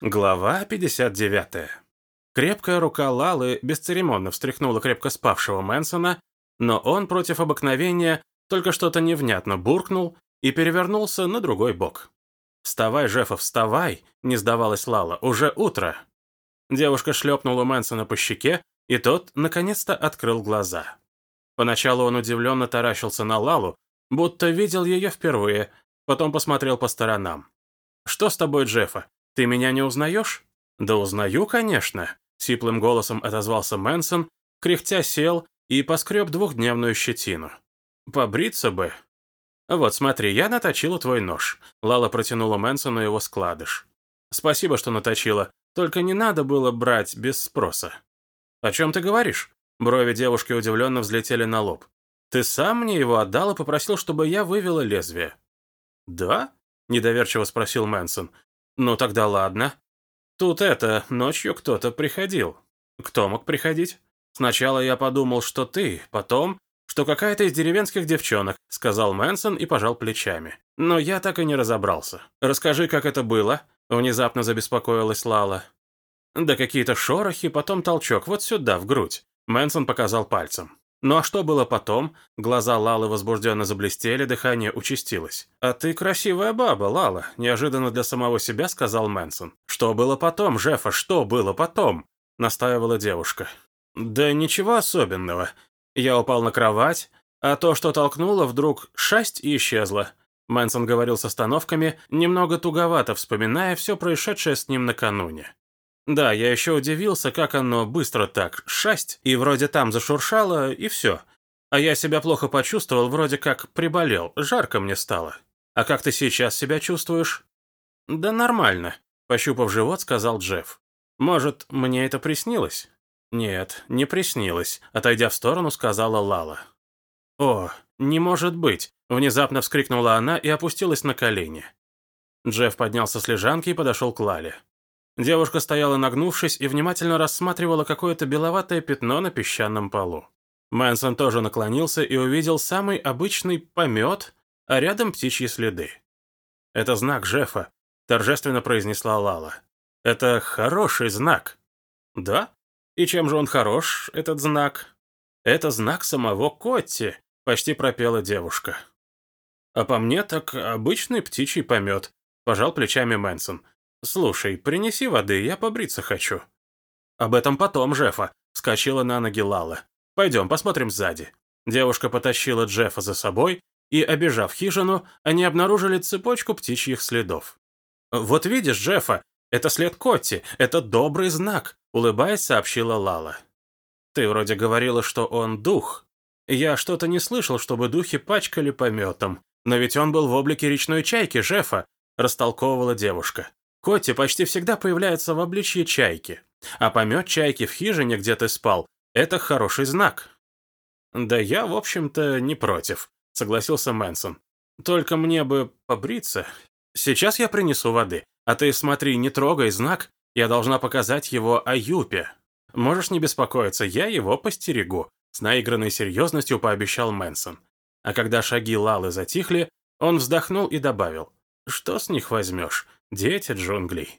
Глава 59. Крепкая рука Лалы бесцеремонно встряхнула крепко спавшего Мэнсона, но он против обыкновения только что-то невнятно буркнул и перевернулся на другой бок. «Вставай, Жефа, вставай!» — не сдавалась Лала. «Уже утро!» Девушка шлепнула Мэнсона по щеке, и тот, наконец-то, открыл глаза. Поначалу он удивленно таращился на Лалу, будто видел ее впервые, потом посмотрел по сторонам. «Что с тобой, Джеффа? «Ты меня не узнаешь?» «Да узнаю, конечно», — сиплым голосом отозвался Мэнсон, кряхтя сел и поскреб двухдневную щетину. «Побриться бы». «Вот, смотри, я наточила твой нож». Лала протянула Мэнсону его складыш. «Спасибо, что наточила, только не надо было брать без спроса». «О чем ты говоришь?» Брови девушки удивленно взлетели на лоб. «Ты сам мне его отдал и попросил, чтобы я вывела лезвие». «Да?» — недоверчиво спросил Мэнсон. «Ну тогда ладно. Тут это, ночью кто-то приходил. Кто мог приходить? Сначала я подумал, что ты, потом, что какая-то из деревенских девчонок», сказал Мэнсон и пожал плечами. «Но я так и не разобрался. Расскажи, как это было?» Внезапно забеспокоилась Лала. «Да какие-то шорохи, потом толчок, вот сюда, в грудь». Мэнсон показал пальцем. Ну а что было потом? Глаза Лалы возбужденно заблестели, дыхание участилось. «А ты красивая баба, Лала», – неожиданно для самого себя сказал Мэнсон. «Что было потом, Жефа, что было потом?» – настаивала девушка. «Да ничего особенного. Я упал на кровать, а то, что толкнуло, вдруг шасть и исчезло». Мэнсон говорил с остановками, немного туговато вспоминая все происшедшее с ним накануне. Да, я еще удивился, как оно быстро так, шасть, и вроде там зашуршало, и все. А я себя плохо почувствовал, вроде как приболел, жарко мне стало. А как ты сейчас себя чувствуешь? Да нормально, пощупав живот, сказал Джефф. Может, мне это приснилось? Нет, не приснилось, отойдя в сторону, сказала Лала. О, не может быть, внезапно вскрикнула она и опустилась на колени. Джефф поднялся с лежанки и подошел к Лале. Девушка стояла нагнувшись и внимательно рассматривала какое-то беловатое пятно на песчаном полу. Мэнсон тоже наклонился и увидел самый обычный помет, а рядом птичьи следы. «Это знак Жефа», — торжественно произнесла Лала. «Это хороший знак». «Да? И чем же он хорош, этот знак?» «Это знак самого Котти», — почти пропела девушка. «А по мне так обычный птичий помет», — пожал плечами Мэнсон. «Слушай, принеси воды, я побриться хочу». «Об этом потом, Джеффа», — вскочила на ноги Лала. «Пойдем, посмотрим сзади». Девушка потащила Джеффа за собой, и, обежав хижину, они обнаружили цепочку птичьих следов. «Вот видишь, Джеффа, это след Котти, это добрый знак», — улыбаясь, сообщила Лала. «Ты вроде говорила, что он дух. Я что-то не слышал, чтобы духи пачкали пометом. Но ведь он был в облике речной чайки, Джеффа», — растолковывала девушка. Котти почти всегда появляется в обличье чайки, а помет чайки в хижине, где ты спал, это хороший знак. Да я, в общем-то, не против, согласился Мэнсон. Только мне бы побриться. Сейчас я принесу воды, а ты смотри, не трогай знак, я должна показать его Аюпе. Можешь не беспокоиться, я его постерегу, с наигранной серьезностью пообещал Мэнсон. А когда шаги Лалы затихли, он вздохнул и добавил, что с них возьмешь? Дети джунглей.